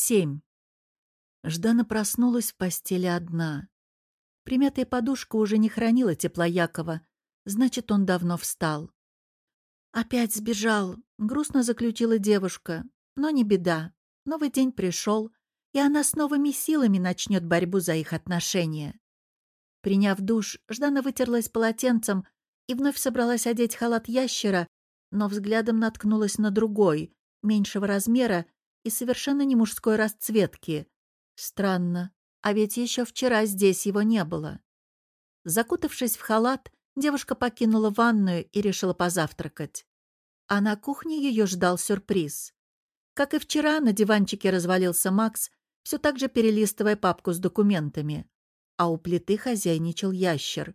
Семь. Ждана проснулась в постели одна. Примятая подушка уже не хранила тепла Якова, значит, он давно встал. «Опять сбежал», — грустно заключила девушка. «Но не беда. Новый день пришел, и она с новыми силами начнет борьбу за их отношения». Приняв душ, Ждана вытерлась полотенцем и вновь собралась одеть халат ящера, но взглядом наткнулась на другой, меньшего размера и совершенно не мужской расцветки. Странно, а ведь еще вчера здесь его не было. Закутавшись в халат, девушка покинула ванную и решила позавтракать. А на кухне ее ждал сюрприз. Как и вчера, на диванчике развалился Макс, все так же перелистывая папку с документами. А у плиты хозяйничал ящер.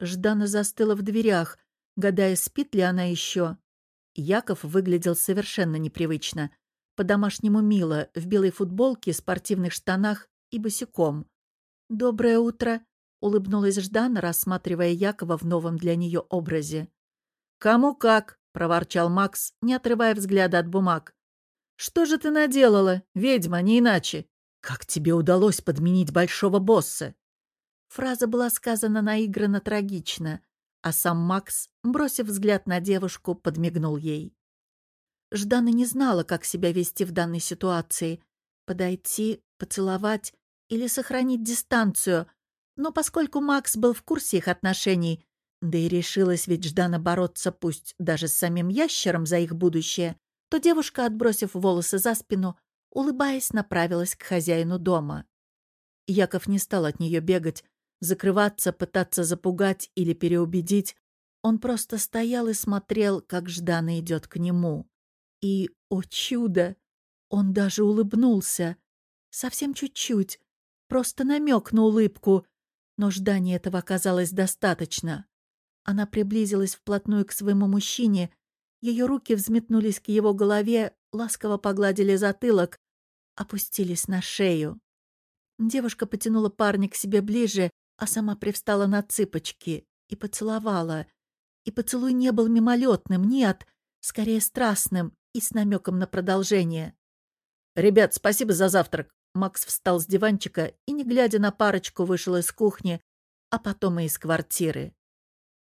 Ждана застыла в дверях, гадая, спит ли она еще. Яков выглядел совершенно непривычно. По-домашнему мило, в белой футболке, спортивных штанах и босиком. «Доброе утро!» — улыбнулась Ждана, рассматривая Якова в новом для нее образе. «Кому как!» — проворчал Макс, не отрывая взгляда от бумаг. «Что же ты наделала, ведьма, не иначе? Как тебе удалось подменить большого босса?» Фраза была сказана наигранно трагично, а сам Макс, бросив взгляд на девушку, подмигнул ей. Ждана не знала, как себя вести в данной ситуации. Подойти, поцеловать или сохранить дистанцию. Но поскольку Макс был в курсе их отношений, да и решилась ведь Ждана бороться пусть даже с самим ящером за их будущее, то девушка, отбросив волосы за спину, улыбаясь, направилась к хозяину дома. Яков не стал от нее бегать, закрываться, пытаться запугать или переубедить. Он просто стоял и смотрел, как Ждана идет к нему. И, о чудо, он даже улыбнулся. Совсем чуть-чуть. Просто намек на улыбку. Но ждания этого оказалось достаточно. Она приблизилась вплотную к своему мужчине. Ее руки взметнулись к его голове, ласково погладили затылок, опустились на шею. Девушка потянула парня к себе ближе, а сама привстала на цыпочки и поцеловала. И поцелуй не был мимолетным, нет, скорее страстным и с намеком на продолжение. «Ребят, спасибо за завтрак!» Макс встал с диванчика и, не глядя на парочку, вышел из кухни, а потом и из квартиры.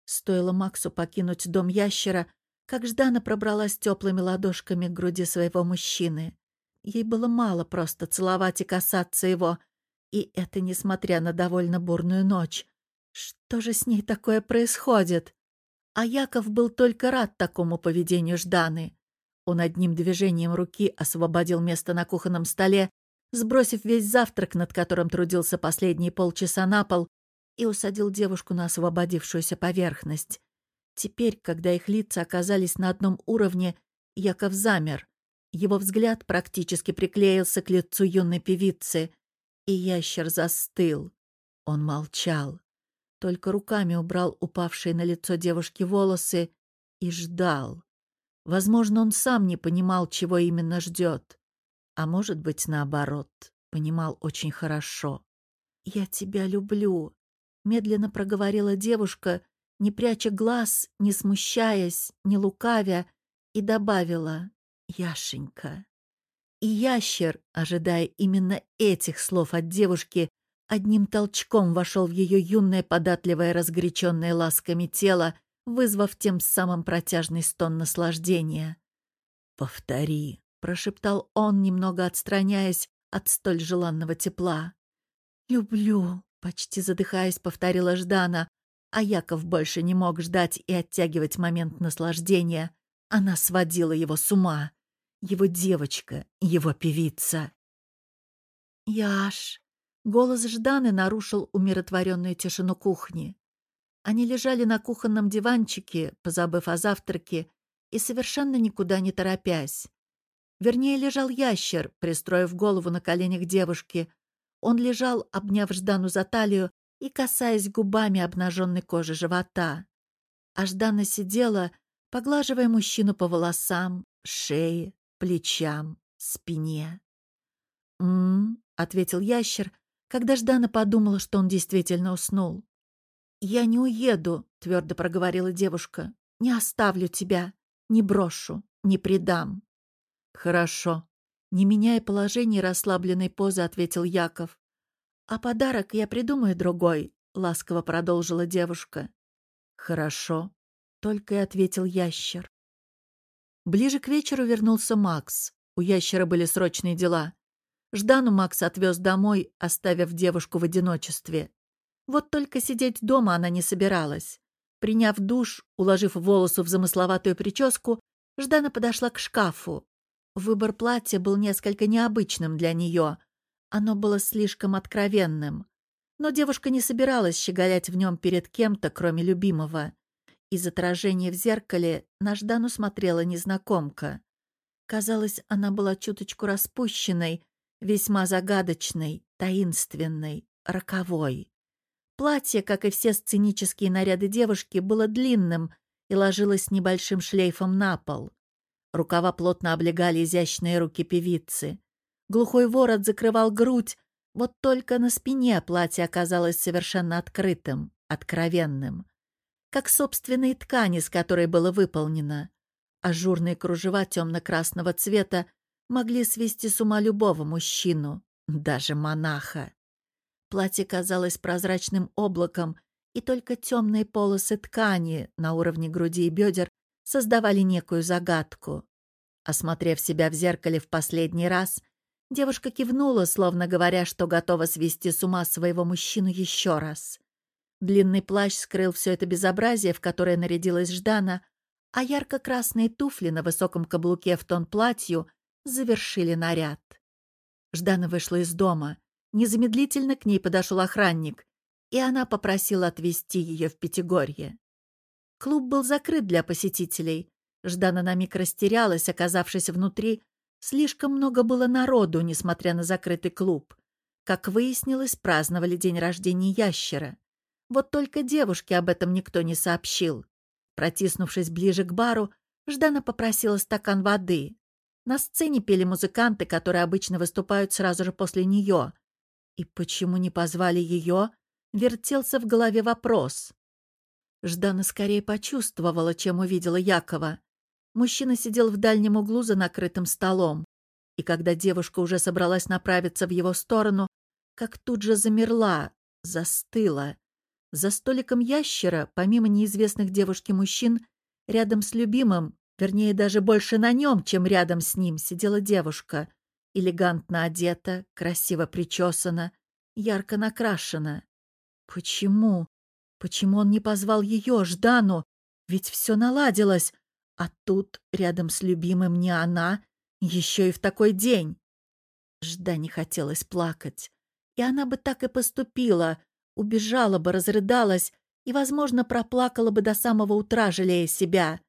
Стоило Максу покинуть дом ящера, как Ждана пробралась теплыми ладошками к груди своего мужчины. Ей было мало просто целовать и касаться его, и это несмотря на довольно бурную ночь. Что же с ней такое происходит? А Яков был только рад такому поведению Жданы. Он одним движением руки освободил место на кухонном столе, сбросив весь завтрак, над которым трудился последние полчаса на пол, и усадил девушку на освободившуюся поверхность. Теперь, когда их лица оказались на одном уровне, Яков замер. Его взгляд практически приклеился к лицу юной певицы, и ящер застыл. Он молчал, только руками убрал упавшие на лицо девушки волосы и ждал. Возможно, он сам не понимал, чего именно ждет. А может быть, наоборот, понимал очень хорошо. «Я тебя люблю», — медленно проговорила девушка, не пряча глаз, не смущаясь, не лукавя, и добавила «Яшенька». И ящер, ожидая именно этих слов от девушки, одним толчком вошел в ее юное податливое разгоряченное ласками тело, вызвав тем самым протяжный стон наслаждения. «Повтори», — прошептал он, немного отстраняясь от столь желанного тепла. «Люблю», — почти задыхаясь, повторила Ждана, а Яков больше не мог ждать и оттягивать момент наслаждения. Она сводила его с ума. Его девочка, его певица. «Яш!» — голос Жданы нарушил умиротворенную тишину кухни. Они лежали на кухонном диванчике, позабыв о завтраке, и совершенно никуда не торопясь. Вернее, лежал ящер, пристроив голову на коленях девушки. Он лежал, обняв Ждану за талию и касаясь губами обнаженной кожи живота. А Ждана сидела, поглаживая мужчину по волосам, шее, плечам, спине. «М-м», ответил ящер, когда Ждана подумала, что он действительно уснул. «Я не уеду», — твердо проговорила девушка. «Не оставлю тебя, не брошу, не предам». «Хорошо», Не меняя положение расслабленной позы, ответил Яков. «А подарок я придумаю другой», — ласково продолжила девушка. «Хорошо», — только и ответил ящер. Ближе к вечеру вернулся Макс. У ящера были срочные дела. Ждану Макс отвез домой, оставив девушку в одиночестве. Вот только сидеть дома она не собиралась. Приняв душ, уложив волосы в замысловатую прическу, Ждана подошла к шкафу. Выбор платья был несколько необычным для нее. Оно было слишком откровенным. Но девушка не собиралась щеголять в нем перед кем-то, кроме любимого. Из отражения в зеркале на Ждану смотрела незнакомка. Казалось, она была чуточку распущенной, весьма загадочной, таинственной, роковой. Платье, как и все сценические наряды девушки, было длинным и ложилось небольшим шлейфом на пол. Рукава плотно облегали изящные руки певицы. Глухой ворот закрывал грудь, вот только на спине платье оказалось совершенно открытым, откровенным. Как собственные ткани, с которой было выполнено. Ажурные кружева темно-красного цвета могли свести с ума любого мужчину, даже монаха. Платье казалось прозрачным облаком, и только темные полосы ткани на уровне груди и бедер создавали некую загадку. Осмотрев себя в зеркале в последний раз, девушка кивнула, словно говоря, что готова свести с ума своего мужчину еще раз. Длинный плащ скрыл все это безобразие, в которое нарядилась Ждана, а ярко-красные туфли на высоком каблуке в тон платью завершили наряд. Ждана вышла из дома. Незамедлительно к ней подошел охранник, и она попросила отвезти ее в Пятигорье. Клуб был закрыт для посетителей. Ждана на миг растерялась, оказавшись внутри. Слишком много было народу, несмотря на закрытый клуб. Как выяснилось, праздновали день рождения ящера. Вот только девушке об этом никто не сообщил. Протиснувшись ближе к бару, Ждана попросила стакан воды. На сцене пели музыканты, которые обычно выступают сразу же после нее. И почему не позвали ее? Вертелся в голове вопрос. Ждана скорее почувствовала, чем увидела Якова. Мужчина сидел в дальнем углу за накрытым столом. И когда девушка уже собралась направиться в его сторону, как тут же замерла, застыла. За столиком ящера, помимо неизвестных девушке мужчин, рядом с любимым, вернее, даже больше на нем, чем рядом с ним, сидела девушка. Элегантно одета, красиво причесана, ярко накрашена. Почему? Почему он не позвал ее, Ждану? Ведь все наладилось. А тут, рядом с любимым, не она, еще и в такой день. Ждане хотелось плакать. И она бы так и поступила, убежала бы, разрыдалась и, возможно, проплакала бы до самого утра, жалея себя.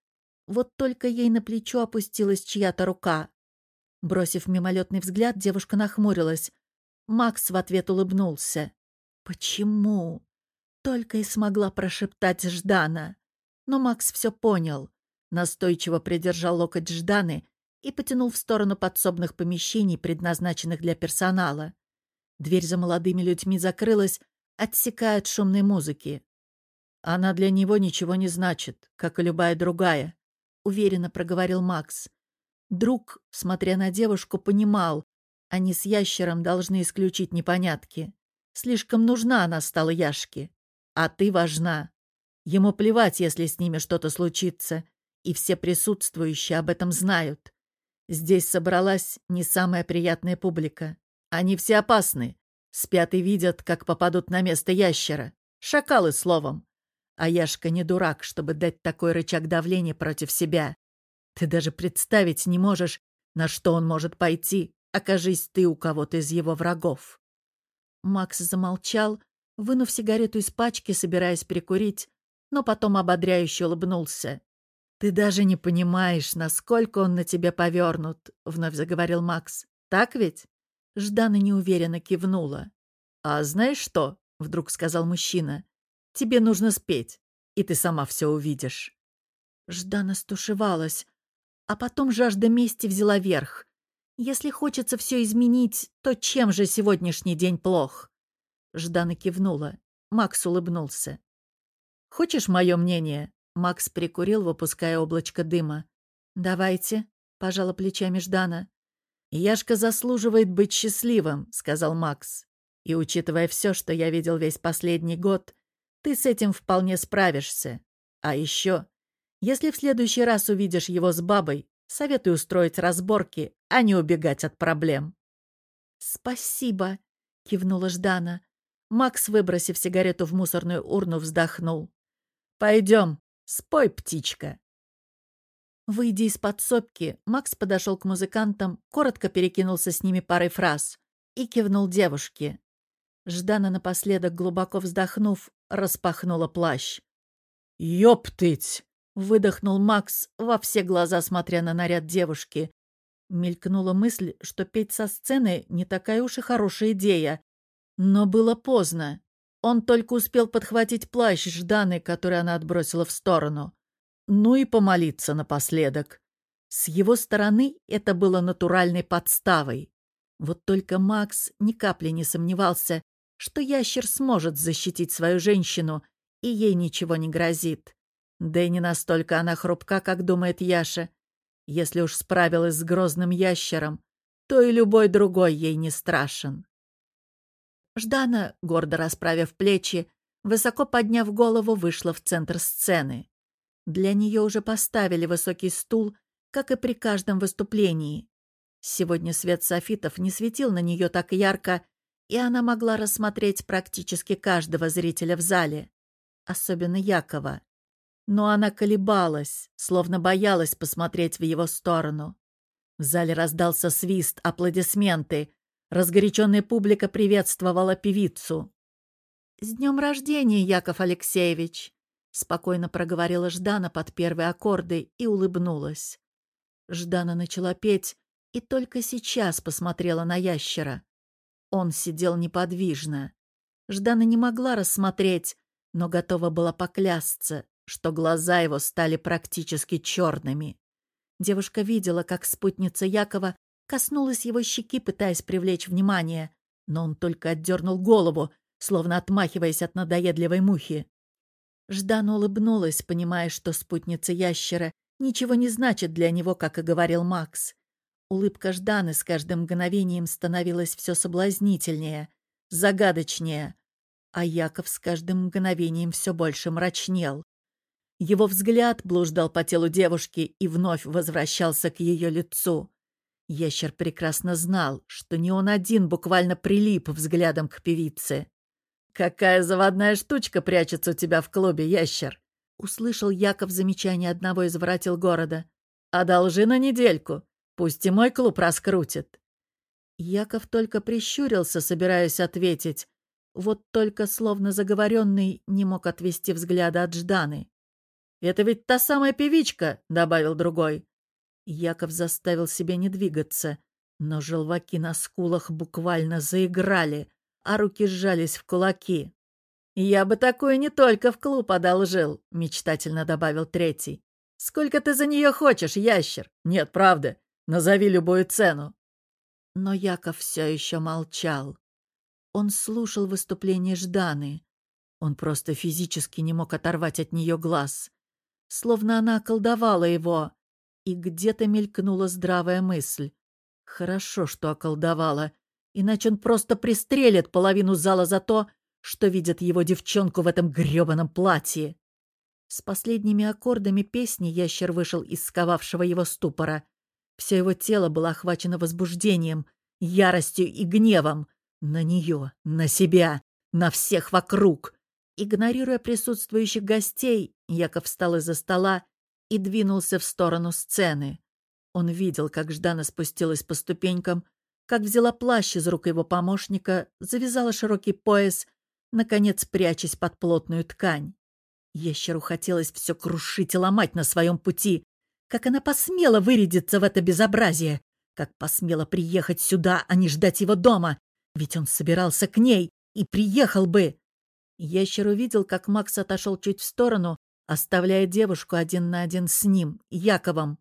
Вот только ей на плечо опустилась чья-то рука. Бросив мимолетный взгляд, девушка нахмурилась. Макс в ответ улыбнулся. «Почему?» Только и смогла прошептать Ждана. Но Макс все понял. Настойчиво придержал локоть Жданы и потянул в сторону подсобных помещений, предназначенных для персонала. Дверь за молодыми людьми закрылась, отсекая от шумной музыки. «Она для него ничего не значит, как и любая другая», — уверенно проговорил Макс. Друг, смотря на девушку, понимал, они с ящером должны исключить непонятки. Слишком нужна она стала Яшке. А ты важна. Ему плевать, если с ними что-то случится, и все присутствующие об этом знают. Здесь собралась не самая приятная публика. Они все опасны. Спят и видят, как попадут на место ящера. Шакалы, словом. А Яшка не дурак, чтобы дать такой рычаг давления против себя. Ты даже представить не можешь, на что он может пойти, окажись ты у кого-то из его врагов. Макс замолчал, вынув сигарету из пачки, собираясь прикурить, но потом ободряюще улыбнулся. «Ты даже не понимаешь, насколько он на тебя повернут», — вновь заговорил Макс. «Так ведь?» Ждана неуверенно кивнула. «А знаешь что?» — вдруг сказал мужчина. «Тебе нужно спеть, и ты сама все увидишь». Ждана стушевалась, а потом жажда мести взяла верх. Если хочется все изменить, то чем же сегодняшний день плох? Ждана кивнула. Макс улыбнулся. «Хочешь мое мнение?» Макс прикурил, выпуская облачко дыма. «Давайте», — пожала плечами Ждана. «Яшка заслуживает быть счастливым», — сказал Макс. «И учитывая все, что я видел весь последний год, ты с этим вполне справишься. А еще, если в следующий раз увидишь его с бабой, советую устроить разборки, а не убегать от проблем». «Спасибо», — кивнула Ждана. Макс, выбросив сигарету в мусорную урну, вздохнул. «Пойдем, спой, птичка». Выйдя из подсобки, Макс подошел к музыкантам, коротко перекинулся с ними парой фраз и кивнул девушке. Ждана напоследок, глубоко вздохнув, распахнула плащ. «Ёптыть!» — выдохнул Макс, во все глаза смотря на наряд девушки. Мелькнула мысль, что петь со сцены не такая уж и хорошая идея. Но было поздно. Он только успел подхватить плащ Жданы, который она отбросила в сторону. Ну и помолиться напоследок. С его стороны это было натуральной подставой. Вот только Макс ни капли не сомневался, что ящер сможет защитить свою женщину, и ей ничего не грозит. Да и не настолько она хрупка, как думает Яша. Если уж справилась с грозным ящером, то и любой другой ей не страшен. Ждана, гордо расправив плечи, высоко подняв голову, вышла в центр сцены. Для нее уже поставили высокий стул, как и при каждом выступлении. Сегодня свет софитов не светил на нее так ярко, и она могла рассмотреть практически каждого зрителя в зале, особенно Якова. Но она колебалась, словно боялась посмотреть в его сторону. В зале раздался свист, аплодисменты. Разгоряченная публика приветствовала певицу. «С днем рождения, Яков Алексеевич!» Спокойно проговорила Ждана под первые аккорды и улыбнулась. Ждана начала петь и только сейчас посмотрела на ящера. Он сидел неподвижно. Ждана не могла рассмотреть, но готова была поклясться, что глаза его стали практически черными. Девушка видела, как спутница Якова коснулась его щеки, пытаясь привлечь внимание, но он только отдернул голову, словно отмахиваясь от надоедливой мухи. Ждан улыбнулась, понимая, что спутница ящера ничего не значит для него, как и говорил Макс. Улыбка Жданы с каждым мгновением становилась все соблазнительнее, загадочнее, а Яков с каждым мгновением все больше мрачнел. Его взгляд блуждал по телу девушки и вновь возвращался к ее лицу. Ящер прекрасно знал, что не он один буквально прилип взглядом к певице. «Какая заводная штучка прячется у тебя в клубе, ящер!» Услышал Яков замечание одного из воротил города. «Одолжи на недельку. Пусть и мой клуб раскрутит». Яков только прищурился, собираясь ответить. Вот только, словно заговоренный, не мог отвести взгляда от Жданы. «Это ведь та самая певичка», — добавил другой. Яков заставил себя не двигаться, но желваки на скулах буквально заиграли а руки сжались в кулаки. «Я бы такое не только в клуб одолжил», — мечтательно добавил третий. «Сколько ты за нее хочешь, ящер? Нет, правда. Назови любую цену». Но Яков все еще молчал. Он слушал выступление Жданы. Он просто физически не мог оторвать от нее глаз. Словно она околдовала его. И где-то мелькнула здравая мысль. Хорошо, что околдовала иначе он просто пристрелит половину зала за то, что видит его девчонку в этом грёбаном платье. С последними аккордами песни ящер вышел из сковавшего его ступора. Все его тело было охвачено возбуждением, яростью и гневом. На нее, на себя, на всех вокруг. Игнорируя присутствующих гостей, Яков встал из-за стола и двинулся в сторону сцены. Он видел, как Ждана спустилась по ступенькам, как взяла плащ из рук его помощника, завязала широкий пояс, наконец прячась под плотную ткань. Ящеру хотелось все крушить и ломать на своем пути. Как она посмела вырядиться в это безобразие? Как посмела приехать сюда, а не ждать его дома? Ведь он собирался к ней и приехал бы. Ящер увидел, как Макс отошел чуть в сторону, оставляя девушку один на один с ним, Яковом.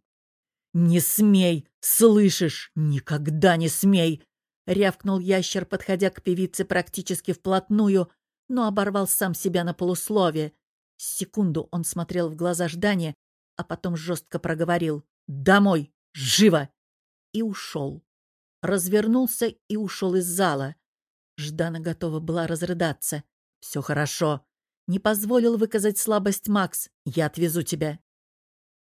«Не смей! Слышишь? Никогда не смей!» — рявкнул ящер, подходя к певице практически вплотную, но оборвал сам себя на полуслове. Секунду он смотрел в глаза ждания, а потом жестко проговорил «Домой! Живо!» и ушел. развернулся и ушел из зала. Ждана готова была разрыдаться. «Все хорошо. Не позволил выказать слабость Макс. Я отвезу тебя».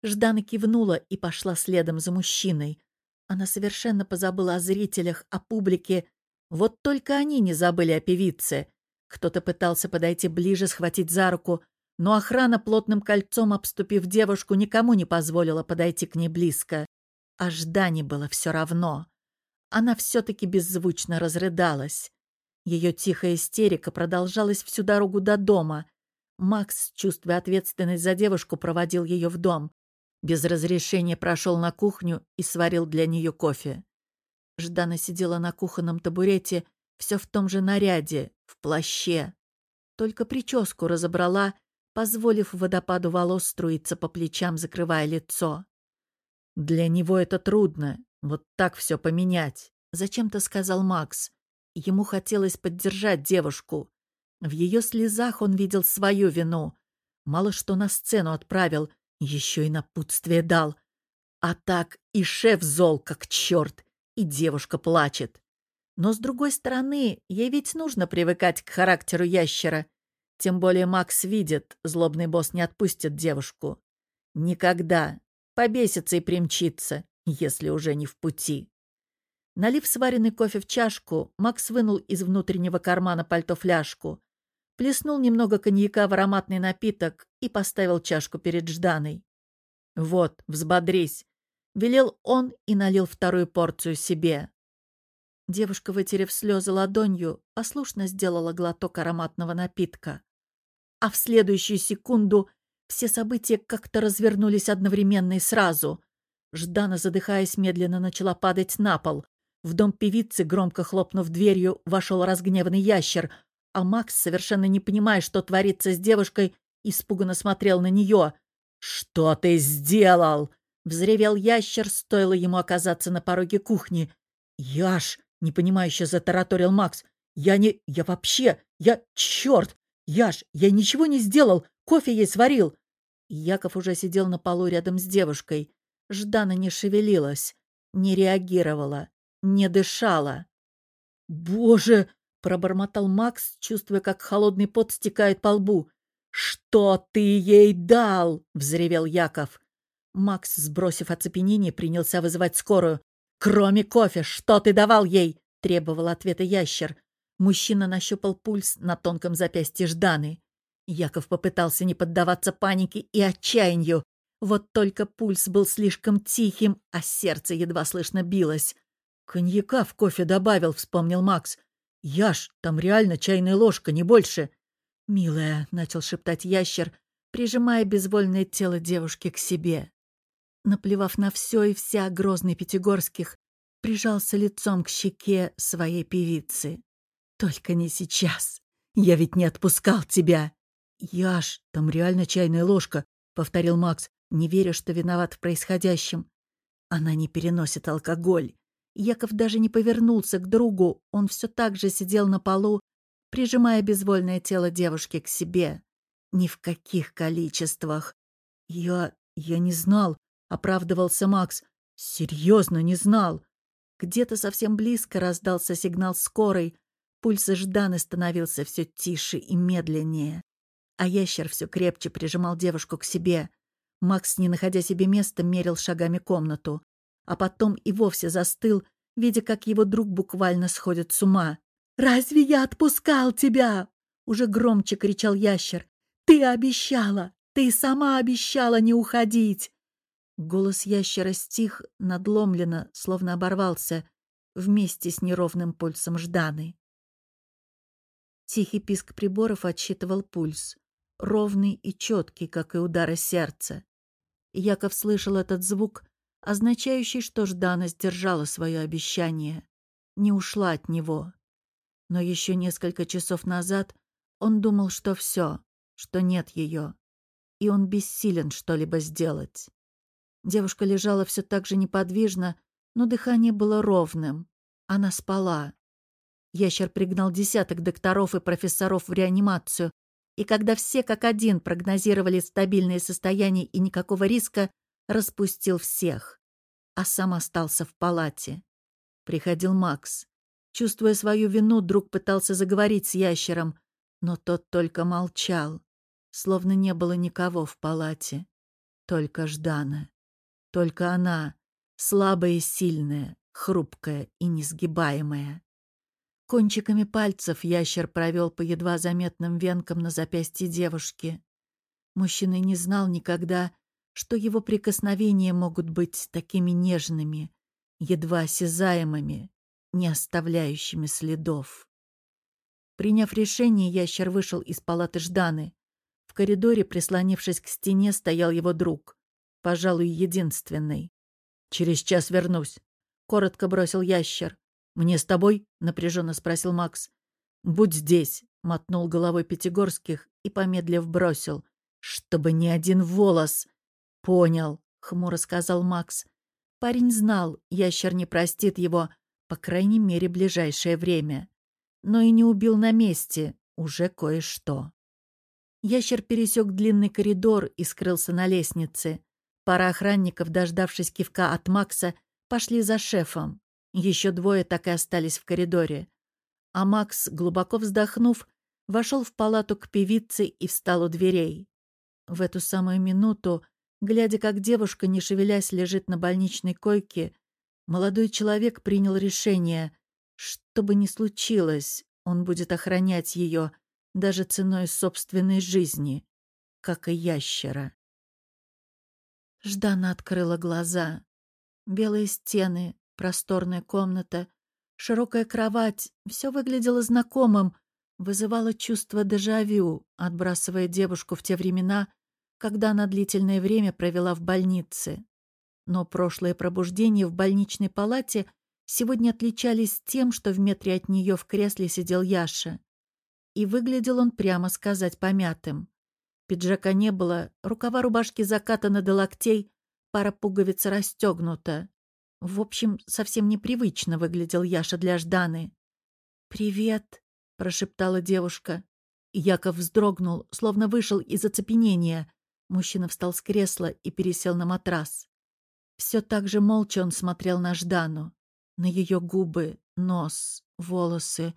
Ждана кивнула и пошла следом за мужчиной. Она совершенно позабыла о зрителях, о публике. Вот только они не забыли о певице. Кто-то пытался подойти ближе, схватить за руку, но охрана, плотным кольцом обступив девушку, никому не позволила подойти к ней близко. А Ждане было все равно. Она все-таки беззвучно разрыдалась. Ее тихая истерика продолжалась всю дорогу до дома. Макс, чувствуя ответственность за девушку, проводил ее в дом. Без разрешения прошел на кухню и сварил для нее кофе. Ждана сидела на кухонном табурете, все в том же наряде, в плаще. Только прическу разобрала, позволив водопаду волос струиться по плечам, закрывая лицо. Для него это трудно, вот так все поменять, зачем-то сказал Макс. Ему хотелось поддержать девушку. В ее слезах он видел свою вину. Мало что на сцену отправил, еще и напутствие дал. А так и шеф зол, как черт, и девушка плачет. Но, с другой стороны, ей ведь нужно привыкать к характеру ящера. Тем более Макс видит, злобный босс не отпустит девушку. Никогда. Побесится и примчится, если уже не в пути. Налив сваренный кофе в чашку, Макс вынул из внутреннего кармана пальто фляжку, плеснул немного коньяка в ароматный напиток и поставил чашку перед Жданой. «Вот, взбодрись!» — велел он и налил вторую порцию себе. Девушка, вытерев слезы ладонью, послушно сделала глоток ароматного напитка. А в следующую секунду все события как-то развернулись одновременно и сразу. Ждана, задыхаясь, медленно начала падать на пол. В дом певицы, громко хлопнув дверью, вошел разгневанный ящер, а Макс, совершенно не понимая, что творится с девушкой, испуганно смотрел на нее. «Что ты сделал?» — взревел ящер, стоило ему оказаться на пороге кухни. «Яш!» — непонимающе затараторил Макс. «Я не... Я вообще... Я... Черт! Яш, я ничего не сделал! Кофе ей сварил!» Яков уже сидел на полу рядом с девушкой. Ждана не шевелилась, не реагировала, не дышала. «Боже!» — пробормотал Макс, чувствуя, как холодный пот стекает по лбу. «Что ты ей дал?» — взревел Яков. Макс, сбросив оцепенение, принялся вызывать скорую. «Кроме кофе, что ты давал ей?» — требовал ответа ящер. Мужчина нащупал пульс на тонком запястье Жданы. Яков попытался не поддаваться панике и отчаянию. Вот только пульс был слишком тихим, а сердце едва слышно билось. «Коньяка в кофе добавил», — вспомнил Макс. «Яш, там реально чайная ложка, не больше». «Милая», — начал шептать ящер, прижимая безвольное тело девушки к себе. Наплевав на все и вся, грозный Пятигорских прижался лицом к щеке своей певицы. «Только не сейчас. Я ведь не отпускал тебя». «Яш, там реально чайная ложка», — повторил Макс, не веря, что виноват в происходящем. Она не переносит алкоголь. Яков даже не повернулся к другу, он все так же сидел на полу, прижимая безвольное тело девушки к себе. Ни в каких количествах. «Я... я не знал», — оправдывался Макс. «Серьезно не знал». Где-то совсем близко раздался сигнал скорой. Пульс Жданы становился все тише и медленнее. А ящер все крепче прижимал девушку к себе. Макс, не находя себе места, мерил шагами комнату а потом и вовсе застыл, видя, как его друг буквально сходит с ума. «Разве я отпускал тебя?» — уже громче кричал ящер. «Ты обещала! Ты сама обещала не уходить!» Голос ящера стих, надломленно, словно оборвался, вместе с неровным пульсом Жданы. Тихий писк приборов отсчитывал пульс, ровный и четкий, как и удары сердца. Яков слышал этот звук, означающий, что Ждана сдержала свое обещание, не ушла от него. Но еще несколько часов назад он думал, что все, что нет ее, и он бессилен что-либо сделать. Девушка лежала все так же неподвижно, но дыхание было ровным. Она спала. Ящер пригнал десяток докторов и профессоров в реанимацию, и когда все как один прогнозировали стабильное состояние и никакого риска, распустил всех, а сам остался в палате. Приходил Макс. Чувствуя свою вину, друг пытался заговорить с ящером, но тот только молчал, словно не было никого в палате. Только Ждана. Только она, слабая и сильная, хрупкая и несгибаемая. Кончиками пальцев ящер провел по едва заметным венкам на запястье девушки. Мужчина не знал никогда, что его прикосновения могут быть такими нежными, едва осязаемыми, не оставляющими следов. Приняв решение, ящер вышел из палаты Жданы. В коридоре, прислонившись к стене, стоял его друг. Пожалуй, единственный. «Через час вернусь», — коротко бросил ящер. «Мне с тобой?» — напряженно спросил Макс. «Будь здесь», — мотнул головой Пятигорских и, помедлив, бросил. «Чтобы ни один волос!» «Понял», — хмуро сказал Макс. Парень знал, ящер не простит его, по крайней мере, ближайшее время. Но и не убил на месте, уже кое-что. Ящер пересек длинный коридор и скрылся на лестнице. Пара охранников, дождавшись кивка от Макса, пошли за шефом. Еще двое так и остались в коридоре. А Макс, глубоко вздохнув, вошел в палату к певице и встал у дверей. В эту самую минуту, глядя, как девушка, не шевелясь, лежит на больничной койке, молодой человек принял решение, что бы ни случилось, он будет охранять ее даже ценой собственной жизни, как и ящера. Ждана открыла глаза. Белые стены, просторная комната, широкая кровать — все выглядело знакомым, вызывало чувство дежавю, отбрасывая девушку в те времена, когда она длительное время провела в больнице. Но прошлые пробуждения в больничной палате сегодня отличались тем, что в метре от нее в кресле сидел Яша. И выглядел он, прямо сказать, помятым. Пиджака не было, рукава рубашки закатаны до локтей, пара пуговиц расстегнута. В общем, совсем непривычно выглядел Яша для Жданы. «Привет», — прошептала девушка. Яков вздрогнул, словно вышел из оцепенения. Мужчина встал с кресла и пересел на матрас. Все так же молча он смотрел на Ждану, на ее губы, нос, волосы,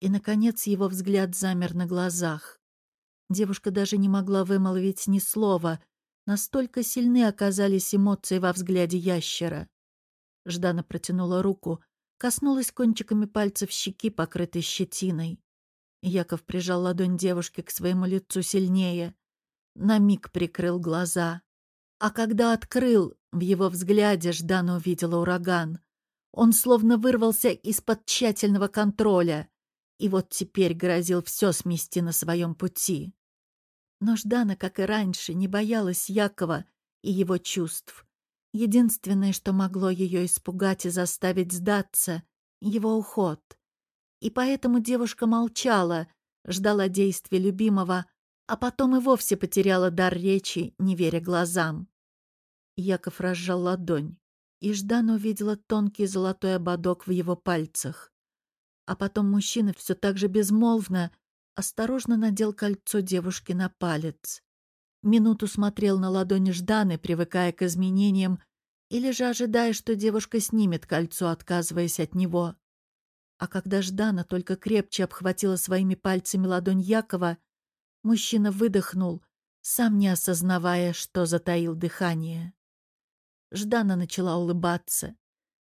и, наконец, его взгляд замер на глазах. Девушка даже не могла вымолвить ни слова. Настолько сильны оказались эмоции во взгляде ящера. Ждана протянула руку, коснулась кончиками пальцев щеки, покрытой щетиной. Яков прижал ладонь девушки к своему лицу сильнее. На миг прикрыл глаза. А когда открыл, в его взгляде Ждана увидела ураган. Он словно вырвался из-под тщательного контроля и вот теперь грозил все смести на своем пути. Но Ждана, как и раньше, не боялась Якова и его чувств. Единственное, что могло ее испугать и заставить сдаться — его уход. И поэтому девушка молчала, ждала действия любимого, а потом и вовсе потеряла дар речи, не веря глазам. Яков разжал ладонь, и Ждана увидела тонкий золотой ободок в его пальцах. А потом мужчина все так же безмолвно, осторожно надел кольцо девушки на палец. Минуту смотрел на ладони Жданы, привыкая к изменениям, или же ожидая, что девушка снимет кольцо, отказываясь от него. А когда Ждана только крепче обхватила своими пальцами ладонь Якова, мужчина выдохнул, сам не осознавая, что затаил дыхание. Ждана начала улыбаться.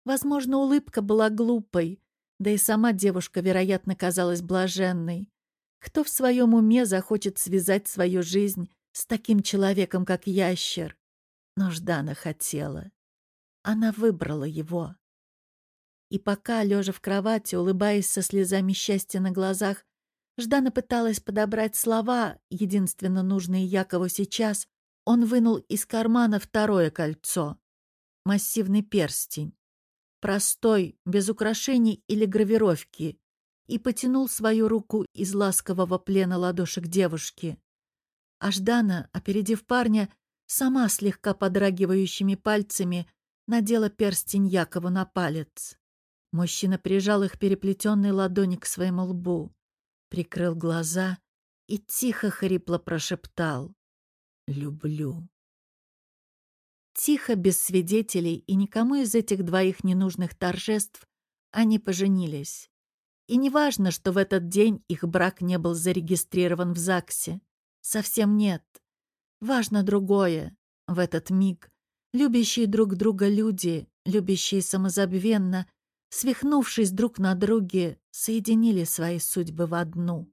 Возможно, улыбка была глупой, да и сама девушка, вероятно, казалась блаженной. Кто в своем уме захочет связать свою жизнь с таким человеком, как ящер? Но Ждана хотела. Она выбрала его. И пока, лежа в кровати, улыбаясь со слезами счастья на глазах, Ждана пыталась подобрать слова, единственно нужные Якову сейчас, он вынул из кармана второе кольцо. Массивный перстень простой, без украшений или гравировки, и потянул свою руку из ласкового плена ладошек девушки. А Ждана, опередив парня, сама слегка подрагивающими пальцами надела перстень Якову на палец. Мужчина прижал их переплетенной ладони к своему лбу, прикрыл глаза и тихо хрипло прошептал «Люблю». Тихо, без свидетелей и никому из этих двоих ненужных торжеств, они поженились. И не важно, что в этот день их брак не был зарегистрирован в ЗАГСе. Совсем нет. Важно другое. В этот миг любящие друг друга люди, любящие самозабвенно, свихнувшись друг на друге, соединили свои судьбы в одну.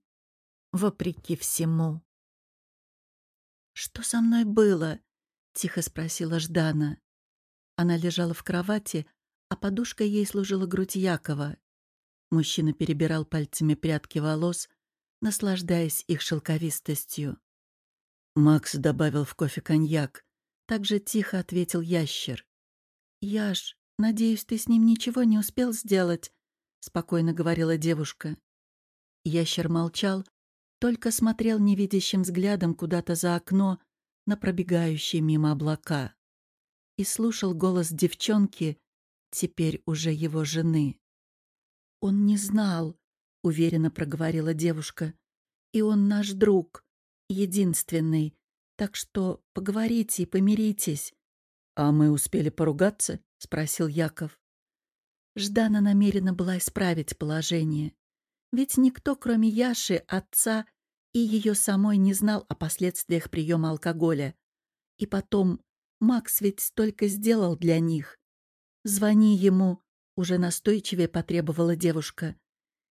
Вопреки всему. «Что со мной было?» — тихо спросила Ждана. Она лежала в кровати, а подушкой ей служила грудь Якова. Мужчина перебирал пальцами прядки волос, наслаждаясь их шелковистостью. Макс добавил в кофе коньяк. Так же тихо ответил ящер. «Яш, надеюсь, ты с ним ничего не успел сделать?» — спокойно говорила девушка. Ящер молчал, только смотрел невидящим взглядом куда-то за окно на пробегающие мимо облака и слушал голос девчонки, теперь уже его жены. «Он не знал», — уверенно проговорила девушка. «И он наш друг, единственный. Так что поговорите и помиритесь». «А мы успели поругаться?» — спросил Яков. Ждана намерена была исправить положение. Ведь никто, кроме Яши, отца и ее самой не знал о последствиях приема алкоголя. И потом, Макс ведь столько сделал для них. «Звони ему», — уже настойчивее потребовала девушка.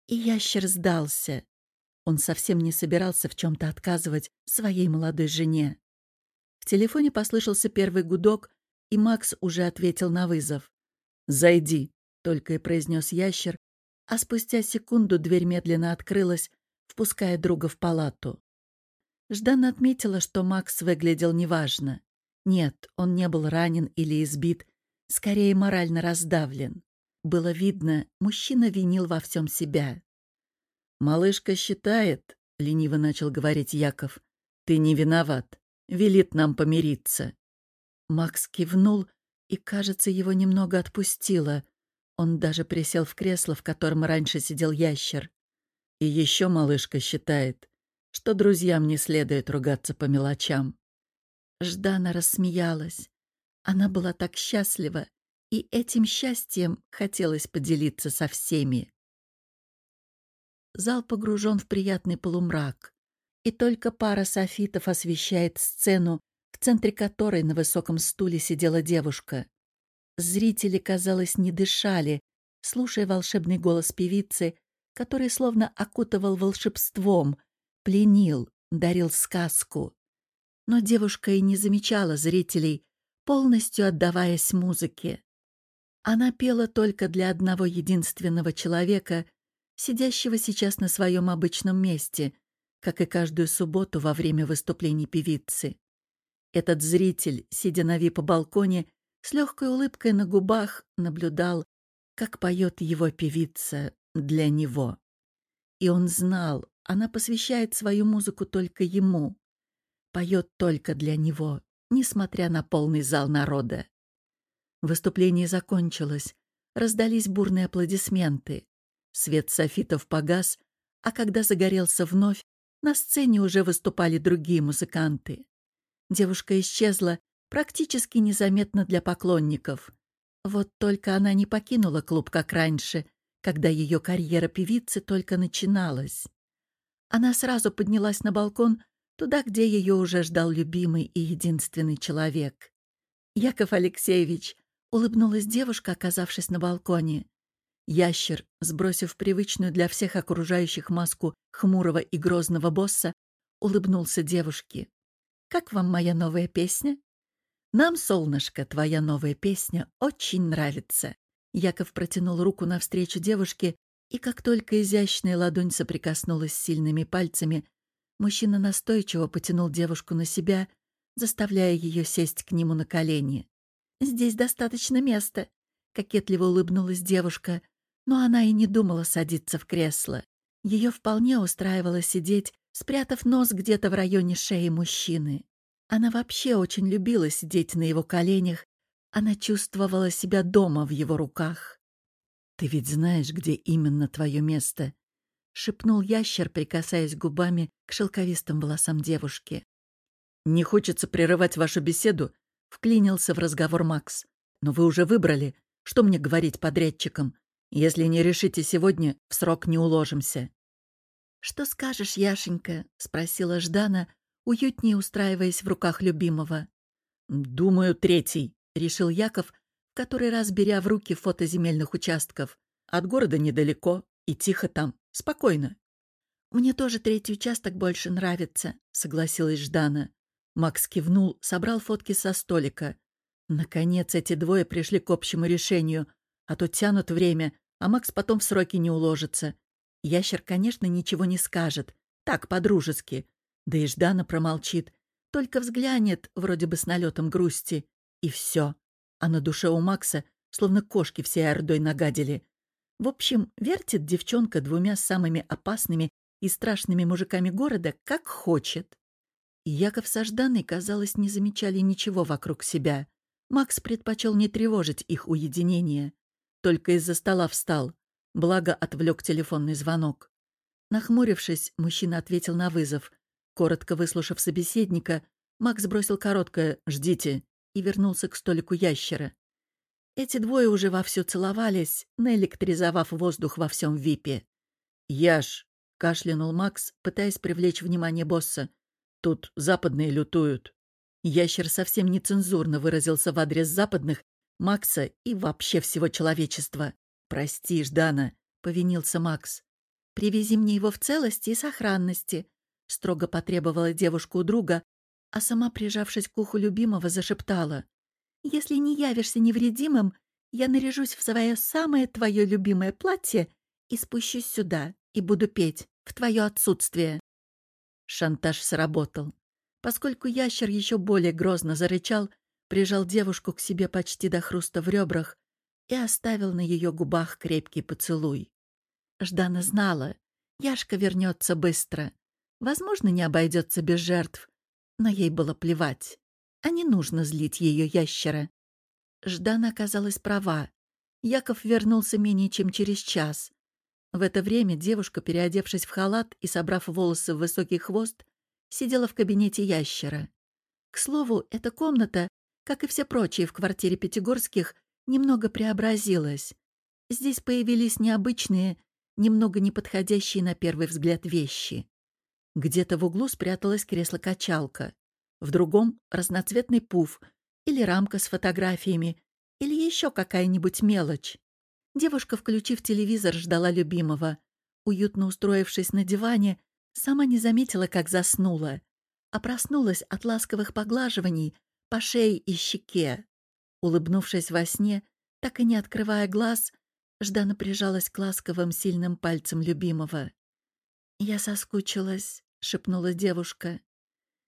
И ящер сдался. Он совсем не собирался в чем-то отказывать своей молодой жене. В телефоне послышался первый гудок, и Макс уже ответил на вызов. «Зайди», — только и произнес ящер, а спустя секунду дверь медленно открылась, впуская друга в палату. Ждана отметила, что Макс выглядел неважно. Нет, он не был ранен или избит, скорее морально раздавлен. Было видно, мужчина винил во всем себя. «Малышка считает», — лениво начал говорить Яков, — «ты не виноват. Велит нам помириться». Макс кивнул, и, кажется, его немного отпустило. Он даже присел в кресло, в котором раньше сидел ящер. И еще малышка считает, что друзьям не следует ругаться по мелочам. Ждана рассмеялась. Она была так счастлива, и этим счастьем хотелось поделиться со всеми. Зал погружен в приятный полумрак, и только пара софитов освещает сцену, центре которой на высоком стуле сидела девушка. Зрители, казалось, не дышали, слушая волшебный голос певицы, который словно окутывал волшебством, пленил, дарил сказку. Но девушка и не замечала зрителей, полностью отдаваясь музыке. Она пела только для одного единственного человека, сидящего сейчас на своем обычном месте, как и каждую субботу во время выступлений певицы. Этот зритель, сидя на випа-балконе, с легкой улыбкой на губах наблюдал, как поет его певица для него. И он знал, она посвящает свою музыку только ему, поет только для него, несмотря на полный зал народа. Выступление закончилось, раздались бурные аплодисменты. Свет софитов погас, а когда загорелся вновь, на сцене уже выступали другие музыканты. Девушка исчезла практически незаметно для поклонников. Вот только она не покинула клуб, как раньше, когда ее карьера певицы только начиналась. Она сразу поднялась на балкон, туда, где ее уже ждал любимый и единственный человек. «Яков Алексеевич», — улыбнулась девушка, оказавшись на балконе. Ящер, сбросив привычную для всех окружающих маску хмурого и грозного босса, улыбнулся девушке. «Как вам моя новая песня?» «Нам, солнышко, твоя новая песня очень нравится». Яков протянул руку навстречу девушке, и как только изящная ладонь соприкоснулась с сильными пальцами, мужчина настойчиво потянул девушку на себя, заставляя ее сесть к нему на колени. «Здесь достаточно места», — кокетливо улыбнулась девушка, но она и не думала садиться в кресло. Ее вполне устраивало сидеть, спрятав нос где-то в районе шеи мужчины. Она вообще очень любила сидеть на его коленях, она чувствовала себя дома в его руках. «Ты ведь знаешь, где именно твое место?» — шепнул ящер, прикасаясь губами к шелковистым волосам девушки. «Не хочется прерывать вашу беседу», — вклинился в разговор Макс. «Но вы уже выбрали. Что мне говорить подрядчикам? Если не решите сегодня, в срок не уложимся». «Что скажешь, Яшенька?» — спросила Ждана, уютнее устраиваясь в руках любимого. «Думаю, третий», — решил Яков, который раз беря в руки фото земельных участков. «От города недалеко, и тихо там, спокойно». «Мне тоже третий участок больше нравится», — согласилась Ждана. Макс кивнул, собрал фотки со столика. Наконец эти двое пришли к общему решению, а то тянут время, а Макс потом в сроки не уложится. Ящер, конечно, ничего не скажет, так, по-дружески. Да и Ждана промолчит, только взглянет, вроде бы с налетом грусти, и все. А на душе у Макса словно кошки всей ордой нагадили. В общем, вертит девчонка двумя самыми опасными и страшными мужиками города, как хочет. И Яков со Жданой, казалось, не замечали ничего вокруг себя. Макс предпочел не тревожить их уединение. Только из-за стола встал. Благо отвлек телефонный звонок. Нахмурившись, мужчина ответил на вызов. Коротко выслушав собеседника, Макс бросил короткое «Ждите» и вернулся к столику ящера. Эти двое уже вовсю целовались, наэлектризовав воздух во всем випе. «Яш!» — кашлянул Макс, пытаясь привлечь внимание босса. «Тут западные лютуют». Ящер совсем нецензурно выразился в адрес западных, Макса и вообще всего человечества. «Прости, Ждана», — повинился Макс. «Привези мне его в целости и сохранности», — строго потребовала девушка у друга, а сама, прижавшись к уху любимого, зашептала. «Если не явишься невредимым, я наряжусь в свое самое твое любимое платье и спущусь сюда, и буду петь в твое отсутствие». Шантаж сработал. Поскольку ящер еще более грозно зарычал, прижал девушку к себе почти до хруста в ребрах и оставил на ее губах крепкий поцелуй. Ждана знала, Яшка вернется быстро. Возможно, не обойдется без жертв, но ей было плевать. А не нужно злить ее ящера. Ждана оказалась права. Яков вернулся менее чем через час. В это время девушка, переодевшись в халат и собрав волосы в высокий хвост, сидела в кабинете ящера. К слову, эта комната, как и все прочие в квартире Пятигорских, немного преобразилась. Здесь появились необычные, немного неподходящие на первый взгляд вещи. Где-то в углу спряталось кресло-качалка, в другом — разноцветный пуф или рамка с фотографиями, или еще какая-нибудь мелочь. Девушка, включив телевизор, ждала любимого. Уютно устроившись на диване, сама не заметила, как заснула, а проснулась от ласковых поглаживаний по шее и щеке. Улыбнувшись во сне, так и не открывая глаз, Ждана прижалась к ласковым сильным пальцам любимого. «Я соскучилась», — шепнула девушка.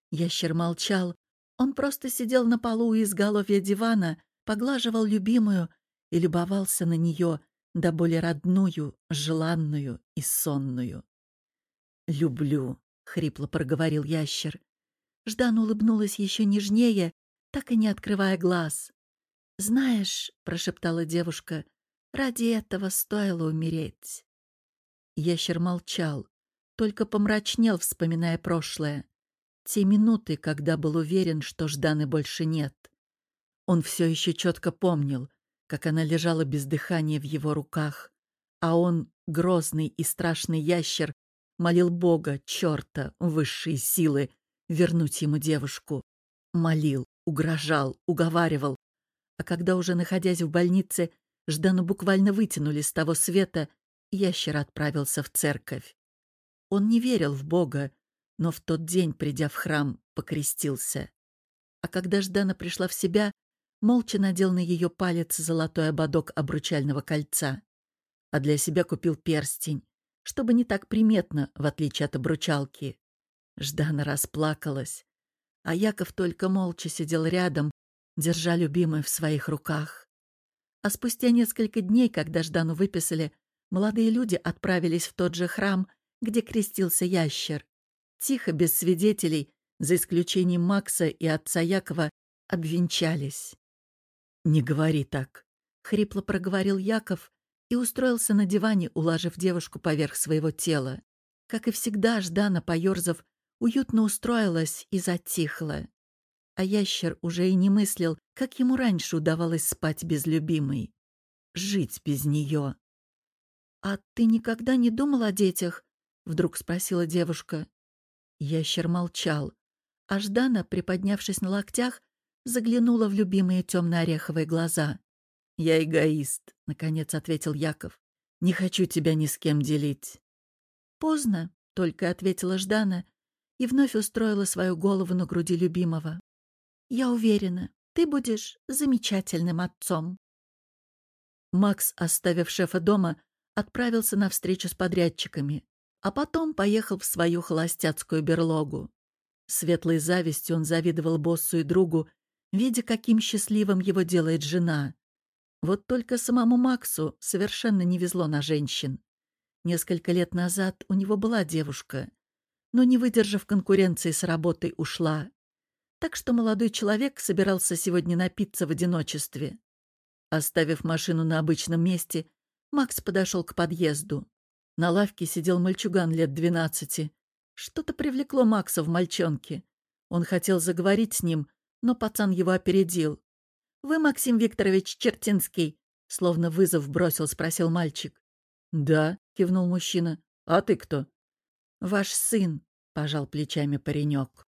Ящер молчал. Он просто сидел на полу у изголовья дивана, поглаживал любимую и любовался на нее, да более родную, желанную и сонную. «Люблю», — хрипло проговорил ящер. Ждан улыбнулась еще нежнее, так и не открывая глаз. «Знаешь», — прошептала девушка, — «ради этого стоило умереть». Ящер молчал только помрачнел, вспоминая прошлое. Те минуты, когда был уверен, что Жданы больше нет. Он все еще четко помнил, как она лежала без дыхания в его руках, а он, грозный и страшный ящер, молил Бога, черта, высшие силы, вернуть ему девушку. Молил, угрожал, уговаривал. А когда уже находясь в больнице, Ждану буквально вытянули с того света, ящер отправился в церковь. Он не верил в Бога, но в тот день, придя в храм, покрестился. А когда Ждана пришла в себя, молча надел на ее палец золотой ободок обручального кольца. А для себя купил перстень, чтобы не так приметно, в отличие от обручалки. Ждана расплакалась, а Яков только молча сидел рядом, держа любимую в своих руках. А спустя несколько дней, когда Ждану выписали, молодые люди отправились в тот же храм, где крестился ящер. Тихо, без свидетелей, за исключением Макса и отца Якова, обвенчались. «Не говори так», — хрипло проговорил Яков и устроился на диване, уложив девушку поверх своего тела. Как и всегда, Ждана, поерзав, уютно устроилась и затихла. А ящер уже и не мыслил, как ему раньше удавалось спать без любимой. Жить без нее. «А ты никогда не думал о детях?» — вдруг спросила девушка. Ящер молчал, а Ждана, приподнявшись на локтях, заглянула в любимые темно-ореховые глаза. «Я эгоист», — наконец ответил Яков. «Не хочу тебя ни с кем делить». «Поздно», — только ответила Ждана и вновь устроила свою голову на груди любимого. «Я уверена, ты будешь замечательным отцом». Макс, оставив шефа дома, отправился на встречу с подрядчиками, а потом поехал в свою холостяцкую берлогу. Светлой завистью он завидовал боссу и другу, видя, каким счастливым его делает жена. Вот только самому Максу совершенно не везло на женщин. Несколько лет назад у него была девушка, но, не выдержав конкуренции с работой, ушла. Так что молодой человек собирался сегодня напиться в одиночестве. Оставив машину на обычном месте, Макс подошел к подъезду. На лавке сидел мальчуган лет двенадцати. Что-то привлекло Макса в мальчонке. Он хотел заговорить с ним, но пацан его опередил. «Вы, Максим Викторович Чертинский?» Словно вызов бросил, спросил мальчик. «Да», — кивнул мужчина. «А ты кто?» «Ваш сын», — пожал плечами паренек.